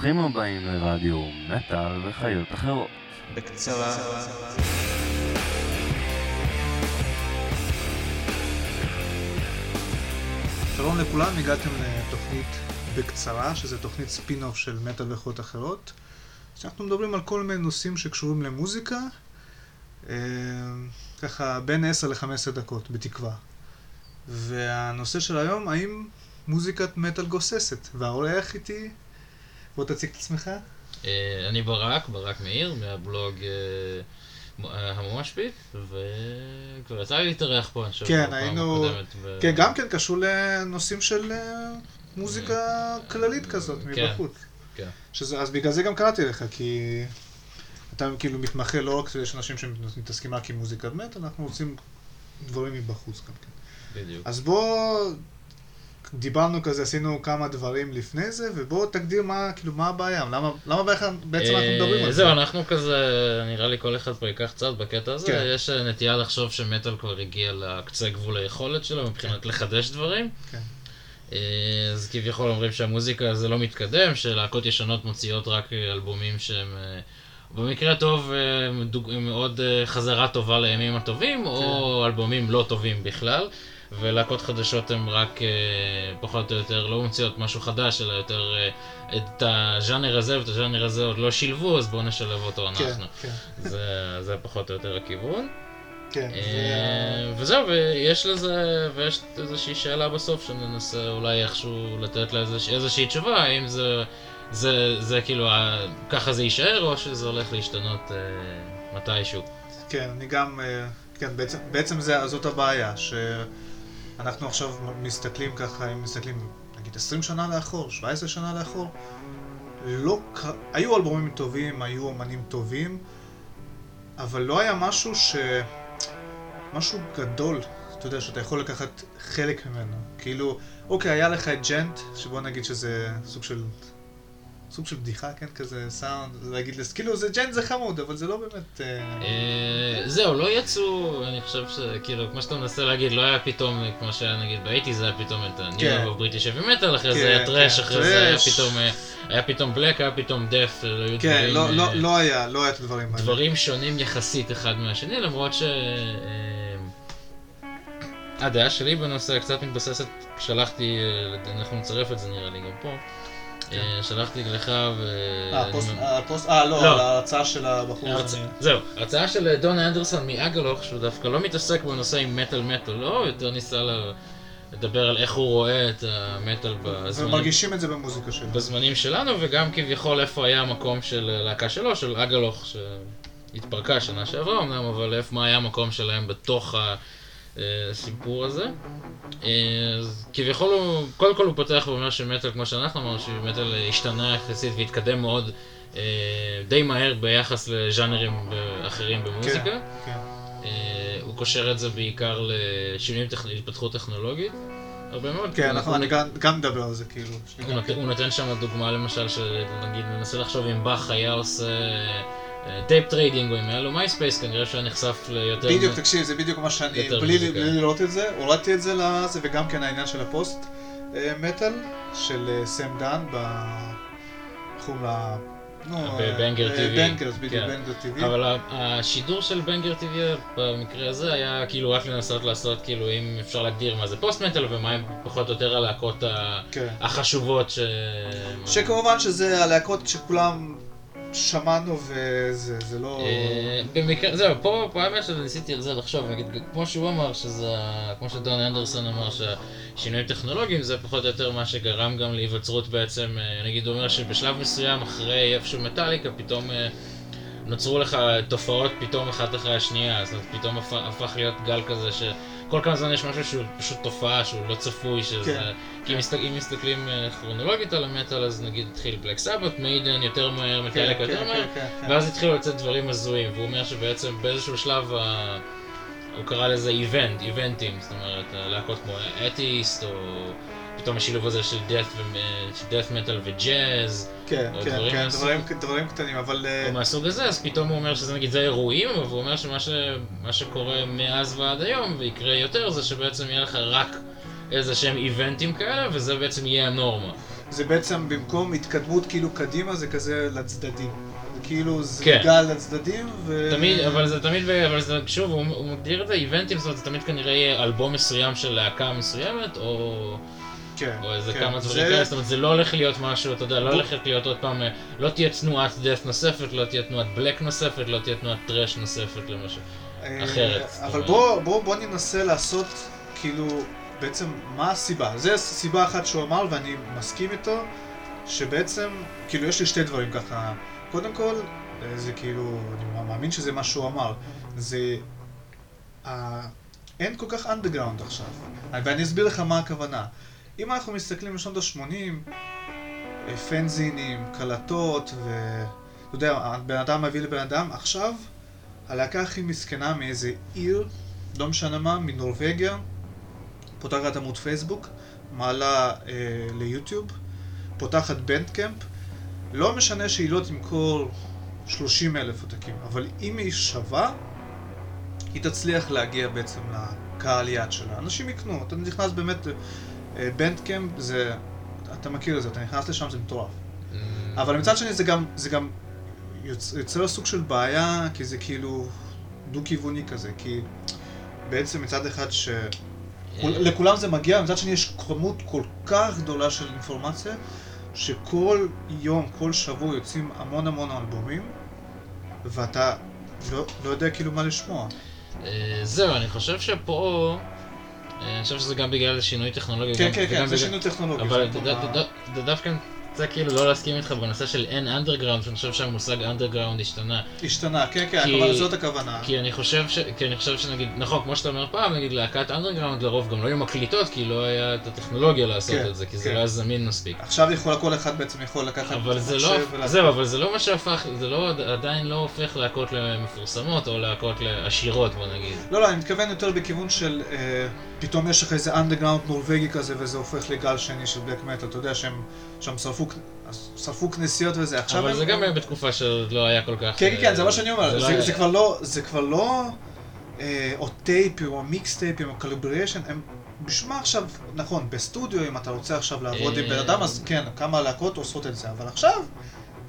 ברוכים הבאים לרדיו מטאל וחיות אחרות. בקצרה. שלום לכולם, הגעתם לתוכנית בקצרה, שזה תוכנית ספין-אוף של מטאל וחיות אחרות. שאנחנו מדברים על כל מיני נושאים שקשורים למוזיקה, אה, ככה בין 10 ל-15 דקות, בתקווה. והנושא של היום, האם מוזיקת מטאל גוססת? והאורח איתי, בוא תציג את עצמך. אה, אני ברק, ברק מאיר, מהבלוג אה, מ- הממשפיט, וכבר יצא לי להתארח פה, אני חושב, כן, היינו... כן, גם כן קשור לנושאים של אה, מוזיקה כללית כזאת, כן. מבחוץ. כן. שזה, אז בגלל זה גם קראתי לך, כי אתה כאילו מתמחה לא רק, יש אנשים שמתעסקים רק עם מוזיקת מת, אנחנו רוצים דברים מבחוץ גם כן. בדיוק. אז בוא, דיברנו כזה, עשינו כמה דברים לפני זה, ובוא תגדיר מה, כאילו, מה הבעיה, למה, למה בעצם אנחנו אה, מדברים על זה. זהו, אנחנו כזה, נראה לי כל אחד פה ייקח צד בקטע הזה, כן. יש אה, נטייה לחשוב שמטאל כבר הגיע לקצה גבול היכולת שלו מבחינת לחדש דברים. כן. אה, אז כביכול אומרים שהמוזיקה זה לא מתקדם, שלהקות ישנות מוציאות רק אה, אלבומים שהם אה, במקרה הטוב אה, אה, חזרה טובה לימים הטובים, או אלבומים לא טובים בכלל. ולהקות חדשות הן רק אה, פחות או יותר לא מוציאות משהו חדש, אלא יותר אה, את הז'אנר הזה ואת הז'אנר הזה עוד לא שילבו, אז בואו נשלב אותו כן, אנחנו. כן, זה, זה פחות או יותר הכיוון. כן. אה, וזהו, ויש לזה, ויש איזושהי שאלה בסוף שננסה אולי איכשהו לתת לה איזוש- איזושהי תשובה, האם זה, זה, זה כאילו, ה- ככה זה יישאר, או שזה הולך להשתנות אה, מתישהו. כן, אני גם, אה, כן, בעצם, בעצם זה, זאת הבעיה, שאנחנו עכשיו מסתכלים ככה, אם מסתכלים נגיד 20 שנה לאחור, 17 שנה לאחור, לא, היו אלבומים טובים, היו אומנים טובים, אבל לא היה משהו ש... משהו גדול, אתה יודע, שאתה יכול לקחת חלק ממנו. כאילו, אוקיי, היה לך את ג'נט, שבוא נגיד שזה סוג של... סוג של בדיחה, כן? כזה סאונד, להגיד, כאילו, זה ג'נט זה חמוד, אבל זה לא באמת... אה, אה, זהו, לא יצאו, אני חושב שכאילו, כמו שאתה מנסה להגיד, לא היה פתאום, כמו שהיה נגיד ב eighties, זה היה פתאום את כן. ה New Wave British heavy metal, אחרי זה כן, היה טראש, כן, אחרי זה היה. פתאום, היה פתאום בלק, היה פתאום דת', לא היו כן, דברים... לא, לא, היה, לא היה את הדברים האלה. דברים שונים יחסית אחד מהשני, למרות ש... הדעה שלי בנושא קצת מתבססת, שלחתי, אנחנו נצרף את זה נראה לי גם פה, שלחתי לך ו... אה, הפוסט, הפוסט, אה, לא, לא. ההרצאה של הבחור. זהו, ההרצאה של דון אנדרסון מאגאלוך, שהוא דווקא לא מתעסק בנושא עם מטאל מטאל, לא, יותר ניסה לדבר על איך הוא רואה את המטאל בזמנים, ומרגישים את זה במוזיקה שלו. בזמנים שלנו, וגם כביכול איפה היה המקום של הלהקה שלו, של אגאלוך, שהתפרקה שנה שעברה אמנם, אבל איפה מה היה המקום שלהם בתוך הסיפור הזה. אה, אז כביכול הוא, קודם כל הוא פותח ואומר שמטאל, כמו שאנחנו אמרנו, שמטאל השתנה יחסית והתקדם מאוד אה, די מהר ביחס לז'אנרים אחרים במוזיקה. כן, כן. אה, הוא קושר את זה בעיקר לשינויים, להתפתחות טכנולוגית. הרבה מאוד. כן, אנחנו אני גם- מדבר על זה, כאילו. הוא נותן שם דוגמה למשל, שנגיד ננסה לחשוב אם באך היה עושה tape trading או אם היה לו מייספייס, כנראה שהיה נחשף ליותר... בדיוק, תקשיב, זה בדיוק מה שאני, יותר בלי לראות את זה, הורדתי את זה לזה, וגם כן העניין של הפוסט אה, מטאל, של אה, סם דן. איך קוראים לה? בבנגר אה, TV. בנגרס, בדיוק, כן. בנגר TV. אבל השידור של בנגר TV במקרה הזה היה כאילו רק לנסות לעשות כאילו אם אפשר להגדיר מה זה פוסט מטאל ומה הם פחות או יותר הלהקות כן. החשובות ש... שכמובן שזה הלהקות שכולם שמענו וזה, זה לא... אה, במקרה, זהו, פה, האמת שניסיתי על זה לחשוב, נגיד, כמו שהוא אמר, שזה, כמו שדון אנדרסון אמר, שהשינויים טכנולוגיים זה פחות או יותר מה שגרם גם להיווצרות בעצם, אה, נגיד הוא אומר שבשלב מסוים אחרי איפשהו מטאליקה, פתאום אה, נוצרו לך תופעות פתאום אחת אחרי השנייה, זאת אומרת, פתאום הפך, להיות גל כזה שכל כמה זמן יש משהו שהוא פשוט תופעה, שהוא לא צפוי, שזה... כן, כי מסתכל, אם מסתכלים אה, כרונולוגית על המטאל, אז נגיד התחיל בלק סבת, מיידן יותר מהר, כן, מטאליקה כן, יותר מהר, כן, כן, כן. ואז התחילו לצאת דברים הזויים, והוא אומר שבעצם באיזשהו שלב ה... הוא קרא לזה איבנט, איבנטים, זאת אומרת, להקות כמו אתיסט, או פתאום השילוב הזה של death metal וג'אז, כן, או כן, דברים כן, מהסוג. דברים, דברים קטנים, אבל... אה, או מהסוג הזה, אז פתאום הוא אומר שזה נגיד זה אירועים, אבל הוא אומר שמה ש... שקורה מאז ועד היום, ויקרה יותר, זה שבעצם יהיה לך רק איזה שהם איבנטים כאלה, וזה בעצם יהיה הנורמה. זה בעצם במקום התקדמות כאילו קדימה, זה כזה לצדדים. זה כאילו כן. זליגה לצדדים, ו... תמיד, אבל זה תמיד, אבל זה, שוב, הוא, הוא מגדיר את זה איבנטים, זאת אומרת, זה תמיד כנראה יהיה אלבום מסוים של להקה מסוימת, או, כן, או איזה כן. כמה דברים זה- כאלה, זאת אומרת, זה לא הולך להיות משהו, אתה יודע, לא הולך להיות עוד פעם, אה, לא תהיה תנועת דף נוספת, לא תהיה תנועת בלק נוספת, לא תהיה תנועת טרש נוספת למשל. אה, אחרת, אבל. בוא, בוא, בוא ננסה לעשות, כאילו, בעצם, מה הסיבה? זה סיבה אחת שהוא אמר, ואני מסכים איתו, שבעצם, כאילו, יש לי שתי דברים ככה. קודם כל, אה, זה כאילו, אני מאמין שזה מה שהוא אמר, זה... אין כל כך אנדרגראונד עכשיו. ואני אסביר לך מה הכוונה. אם אנחנו מסתכלים בשנות ה-80, פנזינים, קלטות, ו... אתה יודע, בן אדם מביא לבן אדם, עכשיו הלהקה הכי מסכנה מאיזה עיר, לא משנה מה, מנורבגיה, פותחת עמוד פייסבוק, מעלה אה, ליוטיוב, פותחת בנדקמפ, לא משנה שהיא לא תמכור 30 אלף עותקים, אבל אם היא שווה, היא תצליח להגיע בעצם לקהל יעד שלה. אנשים יקנו, אתה נכנס באמת, אה, בנדקמפ זה, אתה מכיר את זה, אתה נכנס לשם, זה מטורף. אבל מצד שני זה גם, זה גם יוצ- יוצר סוג של בעיה, כי זה כאילו דו-כיווני כזה, כי בעצם מצד אחד שלכולם זה מגיע, מצד שני יש כמות כל כך גדולה של אינפורמציה, שכל יום, כל שבוע יוצאים המון המון אלבומים, ואתה לא, לא יודע כאילו מה לשמוע. אה, זהו, אני חושב שפה, אה, אני חושב שזה גם בגלל שינוי טכנולוגי. כן, כן, כן, זה בגלל- שינוי טכנולוגי. אבל זה דווקא רוצה כאילו לא להסכים איתך בנושא של אין אנדרגראונד, שאני חושב שהמושג אנדרגראונד השתנה. השתנה, כן, כן, כי- אבל זאת הכוונה. כי אני חושב ש... כי אני חושב שנגיד, נכון, כמו שאתה אומר פעם, נגיד להקת אנדרגראונד לרוב גם לא היו מקליטות, כי לא היה את הטכנולוגיה לעשות כן, את זה, כי זה כן. לא היה זמין מספיק. עכשיו יכול, כל אחד בעצם יכול לקחת אבל זה לא, זהו, אבל זה לא מה שהפך, זה לא, עדיין לא הופך להקות למפורסמות או להקות לעשירות, בוא נגיד. לא, לא, אני מתכוון יותר בכיוון של אה, פתאום יש לך איזה אנדרגראונד נורבגי כזה וזה הופך לגל שני של בלק מטל, אתה יודע שהם שם שרפו, שרפו כנסיות וזה, עכשיו אבל הם... זה גם היה בתקופה שעוד לא היה כל כך... כן, כן, כן, זה מה שאני אומר, לא זה, היה- זה כבר לא, זה כבר לא אה, או טייפים או מיקסטייפים או קליבריישן, הם... בשביל מה עכשיו, נכון, בסטודיו אם אתה רוצה עכשיו לעבוד עם בן אה, אדם, אז כן, כמה להקות עושות את זה, אבל עכשיו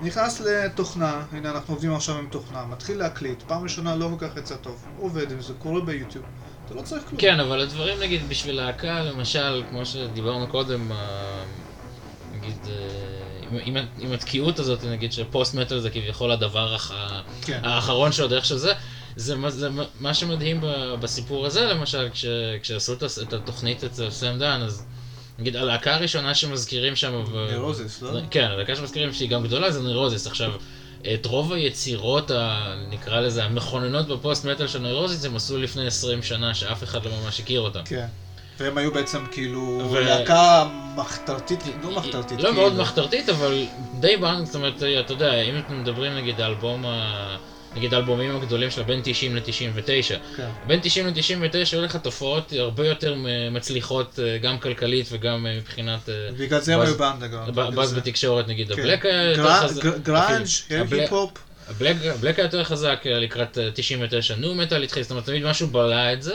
נכנס לתוכנה, הנה אנחנו עובדים עכשיו עם תוכנה, מתחיל להקליט, פעם ראשונה לא כל כך יצא טוב, עובד עם זה, קורה ביוטיוב, אתה לא צריך כלום. כן, אבל הדברים, נגיד, בשביל להקה, למשל, כמו שדיברנו קודם, ה- נגיד, אה, עם- עם עם התקיעות הזאת, נגיד, שפוסט מטאל זה כביכול הדבר הח- כן. האחרון שעוד איך שזה, זה מה- זה מה- שמדהים בסיפור הזה, למשל, כש- כשעשו את התוכנית אצל סם דן, אז נגיד, הלהקה הראשונה שמזכירים שם... נרוזס, לא? כן, הלהקה שמזכירים שהיא גם גדולה זה נוירוזיס. עכשיו, את רוב היצירות, ה, נקרא לזה, המכוננות בפוסט מטאל של נוירוזיס, הם עשו לפני 20 שנה, שאף אחד לא ממש הכיר אותם. כן. והם היו בעצם כאילו ו- להקה מחתרתית, לא מחתרתית, לא כאילו. מאוד מחתרתית, אבל די באנג, זאת אומרת, אתה יודע, אם אתם מדברים נגיד האלבום ה... נגיד האלבומים הגדולים שלה בין 90 ל-99. כן. בין 90 ל-99 היו לך תופעות הרבה יותר מ- מצליחות, אה, גם כלכלית וגם אה, מבחינת... אה, בגלל זה הם היו באנדרגראונד. ב- באז בתקשורת, נגיד, כן. הבלק היה יותר חזק. גר- גראנג', הבלק- היפ-הופ. הבלק, היה יותר חזק אה, לקראת אה, 99, nu metal התחיל, זאת אומרת תמיד משהו בלע את זה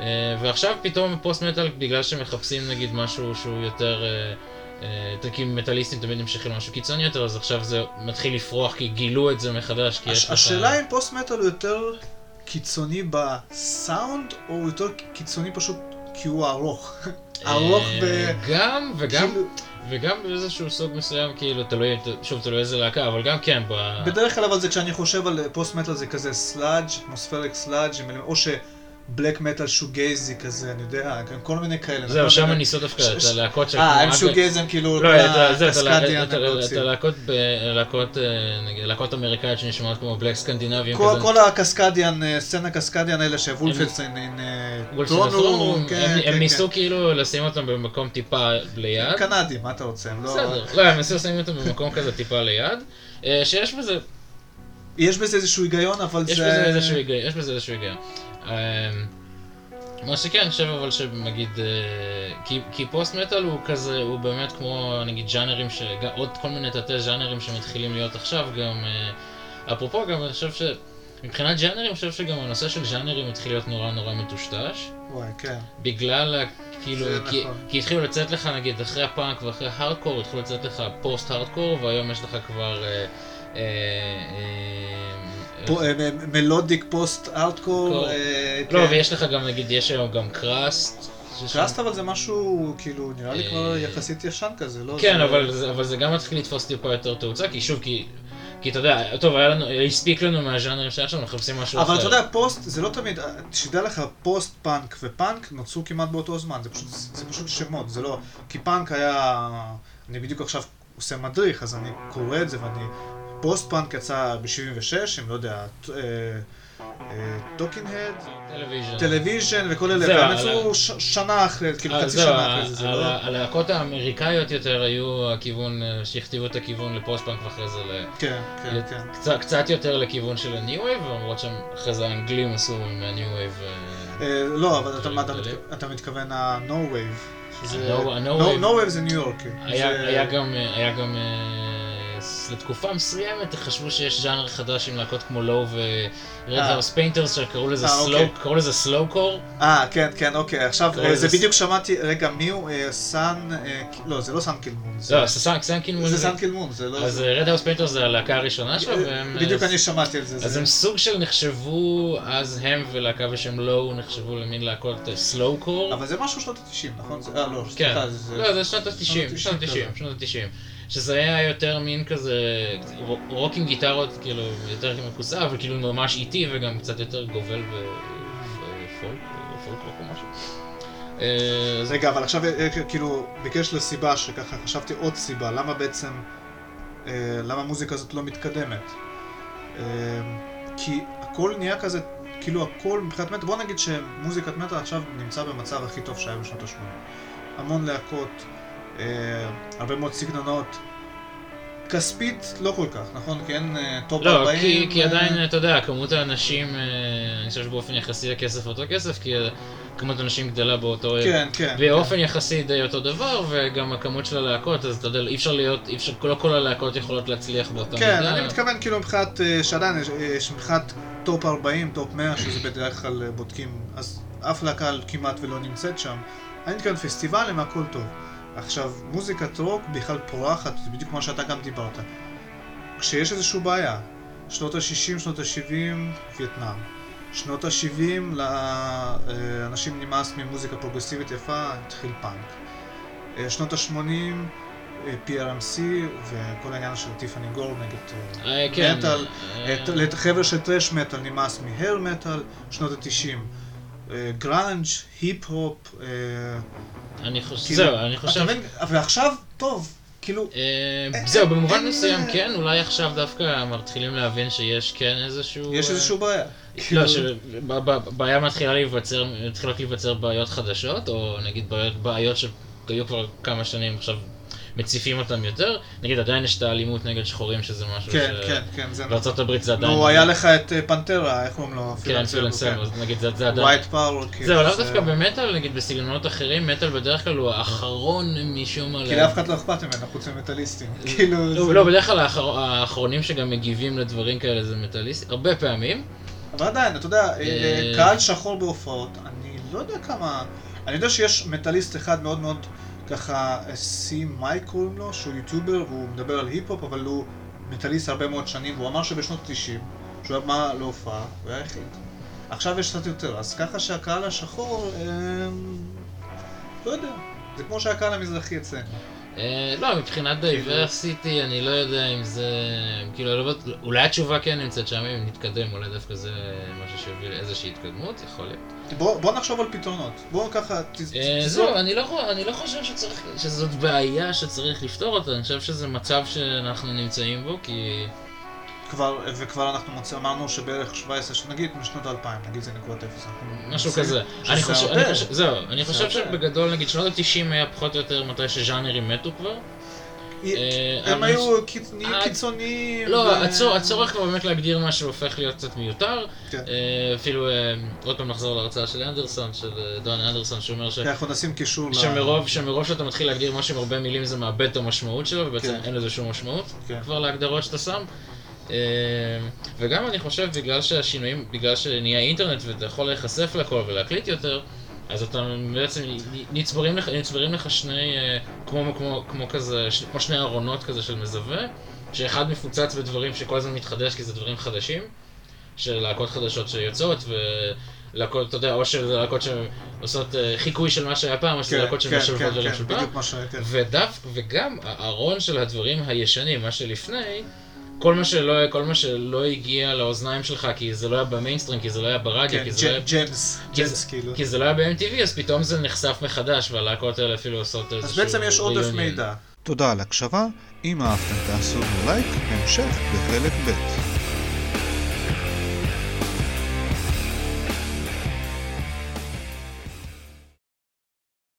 אה, ועכשיו פתאום post metal בגלל שמחפשים נגיד משהו שהוא יותר, אה, אה, כי מטאליסטים תמיד נמשכים למשהו קיצוני יותר אז עכשיו זה מתחיל לפרוח כי גילו את זה מחדש כי הש-. השאלה אם post metal הוא יותר קיצוני בסאונד, או הוא יותר קיצוני פשוט כי הוא ארוך. ארוך ב... אה, גם וגם כאילו- וגם באיזשהו סוג מסוים כאילו תלוי שוב תלוי איזה להקה אבל גם כן ב... בדרך כלל אבל זה כשאני חושב על post metal זה כזה sludge, atmospheric sludge, או שבלק מטאל shoegaze י כזה, אני יודע, כל מיני כאלה. זהו? שם באמת. ניסו דווקא את הלהקות של אה, הם אגל- shoegaze הם כאילו, לא, את- הלהקות- להקות, אה, נגיד, להקות אמריקאיות שנשמעות כמו בלק סקנדינביום כל- כזה. כל הקסקדיאן, אה, סצנה קסקדיאן האלה וולפסון טרון הפרום, רום, כן, הם- כן, הם ניסו כן. כאילו לשים אותם במקום טיפה ליד. קנדים, מה אתה רוצה? לא... בסדר, לא, הם ניסו לשים אותם במקום כזה טיפה ליד. אה, שיש בזה, יש בזה איזשהו היגיון, אבל זה... יש בזה איזשהו היגיון, אה, מה שכן, אני חושב אבל שנגיד, אה, כי, כי post metal הוא כזה, הוא באמת כמו נגיד ז'אנרים, ש... עוד כל מיני תתי ז'אנרים שמתחילים להיות עכשיו גם, אה, אפרופו גם אני חושב שמבחינת ז'אנרים, אני חושב שגם הנושא של ז'אנרים התחיל להיות נורא נורא מטושטש, וואי, כן. בגלל כאילו, כי, נכון. כי התחילו לצאת לך נגיד אחרי הפאנק ואחרי ההארדקור, התחילו לצאת לך post hardcore, והיום יש לך כבר... אה, אה, אה, melodic post hardcore. core. אה, לא, כן. ויש לך גם נגיד, יש היום גם crust. crust אבל זה משהו, כאילו, נראה לי כבר אה, יחסית ישן כזה, לא? כן, אבל זה, אבל גם מתחיל לתפוס טיפה יותר תאוצה, כי שוב, כי, כי אתה יודע, טוב, היה לנו, הספיק לנו מהז'אנרים שהיה שם, אנחנו מחפשים משהו אחר. אבל אתה יודע, פוסט זה לא תמיד, שתדע לך, פוסט פאנק ופאנק נוצרו כמעט באותו זמן, זה פשוט, זה פשוט שמות, זה לא, כי פאנק היה, אני בדיוק עכשיו עושה מדריך, אז אני קורא את זה ואני, פוסט פאנק יצא ב-76, עם לא יודע, Talking Heads, Television. Television וכל אלה, זהו, והם יצאו שנה אחרי, כאילו אה, חצי זהו, שנה אחרי זה, לא... הלהקות האמריקאיות יותר היו הכיוון, אה, שהכתיבו את הכיוון לפוסט פאנק ואחרי זה ל... כן, כן, כן. קצת, קצת יותר לכיוון של ה New Wave, למרות שהם אחרי זה האנגלים עשו מה New Wave. אה, לא, אבל אתה-. מתכוון- אתה מתכוון ה-No Wave. שזה- ה-No- ה-No No- Wave. No Wave זה ניו יורק. היה, זה- היה גם, אה, אה, לתקופה מסוימת חשבו שיש ז'אנר חדש עם להקות כמו Low ו Red אה. House Painters שקראו לזה אה, slow, אוקיי. קראו לזה slow core. אה, כן, כן, אוקיי. עכשיו, אה, זה בדיוק שמעתי, רגע, מי הוא? אה, Sun, אה, לא, זה לא Sun Kil Moon. זה- לא, סאנק סאנקין זה Sun Kil Moon, זה לא... אז זה- Red House Painters זה הלהקה הראשונה שלו, והם... בדיוק אה, אני שמעתי על זה. אז הם סוג של נחשבו, אז הם ולהקה בשם Low נחשבו למין להקות slow core. אבל זה משהו שנות ה-90, נכון? אה, לא, כן, סליחה, זה... לא, זה שנות ה-90, שנות שנות ה-90 ה-90, שנות ה-90. שזה היה יותר מין כזה, רוק עם גיטרות, כאילו, יותר מקוסה, אבל כאילו ממש איטי וגם קצת יותר גובל בפולק, פולק רוק או משהו. אה, רגע, אבל עכשיו, אה, כאילו, בקשר לסיבה שככה חשבתי עוד סיבה, למה בעצם, אה, למה המוזיקה הזאת לא מתקדמת? אה, כי הכל נהיה כזה, כאילו הכל מבחינת מטאל, בוא נגיד שמוזיקת מטאל עכשיו נמצא במצב הכי טוב שהיה בשנות ה-80. המון להקות, אה, הרבה מאוד סגנונות. כספית לא כל כך, נכון? כי אין אה, top לא, 40. כי, כי אה, עדיין, אתה יודע, כמות האנשים, אה, אני חושב שבאופן יחסי לכסף אותו כסף, כי אה, כמות האנשים גדלה באותו... כן, כן. באופן יחסי די אותו דבר, וגם הכמות של הלהקות, אז אתה יודע, אי אפשר להיות, אי אפשר, לא כל הלהקות יכולות להצליח באותה כן, מידה. אני מתכוון כאילו מבחינת, אה, שעדיין יש- מבחינת top 40, top 100, שזה בדרך כלל אה, בודקים, אז אף להקה כמעט ולא נמצאת שם. אני מתכוון פסטיבלים, הכל טוב. עכשיו, מוזיקת רוק בכלל פורחת, זה בדיוק מה שאתה גם דיברת. כשיש איזושהי בעיה, שנות ה-60, שנות ה-70, וייטנאם. שנות ה-70, לאנשים נמאס ממוזיקה פרוגרסיבית יפה, התחיל פאנק. אה, שנות ה-80, PRMC וכל העניין של טיפאני גור נגד אה, כן. מטאל. אה, לחבר'ה של thrash metal נמאס מ hair metal, שנות ה-90. גראנג', היפ-הופ, אה, אני חושב, כאילו, זהו, אני חושב... ועכשיו, טוב, כאילו, אה, זהו, במובן מסוים כן, אולי עכשיו דווקא מתחילים להבין שיש כן איזשהו... יש אה, איזושהי בעיה. לא, כאילו- שבעיה מתחילה להיווצר, מתחילות להיווצר בעיות חדשות, או נגיד בעיות שהיו כבר כמה שנים עכשיו מציפים אותם יותר. נגיד עדיין יש את האלימות נגד שחורים, שזה משהו כן, ש... כן, כן, זה נכון. בארצות הברית זה עדיין... נו, היה לך את אה, פנטרה, איך קוראים לו? כן, פילנסם, אז נגיד זה עדיין... ווייט פאוור, כאילו. זהו, לאו דווקא במטאל, נגיד בסגנונות אחרים, מטאל בדרך כלל הוא האחרון משום מה... כי לאף אחד לא אכפת ממנו, חוץ ממטאליסטים. כאילו, לא, לא, בדרך כלל האחר- האחרונים שגם מגיבים לדברים כאלה זה מטאליסטים, הרבה פעמים. אבל עדיין, אתה יודע, אה, אה, קהל שחור בהופעות, אני לא יודע כמה... אני יודע שיש מטאליסט אחד מאוד מאוד ככה, סי מייק קוראים לו, שהוא יוטיובר והוא מדבר על היפ-הופ, אבל הוא מטאליסט הרבה מאוד שנים, והוא אמר שבשנות 90, שהוא היה בא להופעה, הוא היה היחיד. עכשיו יש קצת יותר, אז ככה שהקהל השחור, אה, לא יודע, זה כמו שהקהל המזרחי אצלנו. אה, לא, מבחינת diversity, אני לא יודע אם זה... כאילו, לא אולי התשובה כן נמצאת שם, אם נתקדם, אולי דווקא זה משהו שיביא לאיזושהי התקדמות, יכול להיות. בוא, בוא נחשוב על פתרונות. בואו ככה, אה, זהו, אני לא אני לא חושב שצריך, שזאת בעיה שצריך לפתור אותה, אני חושב שזה מצב שאנחנו נמצאים בו, כי... כבר, וכבר אנחנו מוצא, אמרנו שבערך 17, ש- נגיד משנות האלפיים, נגיד זה נקודת אפס. משהו כזה. אני חושב. אני חושב, זהו, אני חושב. שבגדול, נגיד, שנות ה-90 היה פחות או יותר מתי שז'אנרים מתו כבר. היא- אה, הם היו אה, קיצוניים. לא, הצורך באמת להגדיר משהו הופך להיות קצת מיותר. כן. אה, אפילו, אה, עוד פעם נחזור להרצאה של אנדרסון, של אה, דון אנדרסון, שאומר ש... כן, אנחנו נשים קישור ל... שמרוב, שאתה מתחיל להגדיר משהו עם הרבה מילים זה מאבד את המשמעות שלו, ובעצם כן. אין לזה שום משמעות. כבר להגדרות שאתה שם. אה, וגם אני חושב, בגלל שהשינויים, בגלל שנהיה אינטרנט ואתה יכול להיחשף לכל ולהקליט יותר, אז אתה בעצם, נצברים לך, נצברים לך שני, אה, כמו, כמו, כמו כזה, כמו שני ארונות כזה של מזווה, שאחד מפוצץ בדברים שכל הזמן מתחדש כי זה דברים חדשים, של להקות חדשות שיוצאות, ולהקות, אתה יודע, או של להקות שעושות אה, חיקוי של מה שהיה פעם, או של כן, להקות כן, שמשלבות כן, דברים כן, של פעם. כן. וגם הארון של הדברים הישנים, מה שלפני, כל מה שלא, כל מה שלא הגיע לאוזניים שלך, כי זה לא היה במיינסטרים, כי זה לא היה ברדיו, כן, כי זה לא היה... ג'מס, כי ג'מס זה- כאילו. כי זה לא היה ב-MTV, אז פתאום זה נחשף מחדש, והלהקות האלה אפילו עושות איזשהו... אז בעצם יש עודף. מידע. תודה על הקשבה, אם אהבתם תעשו לייק, המשך בחלק ב'.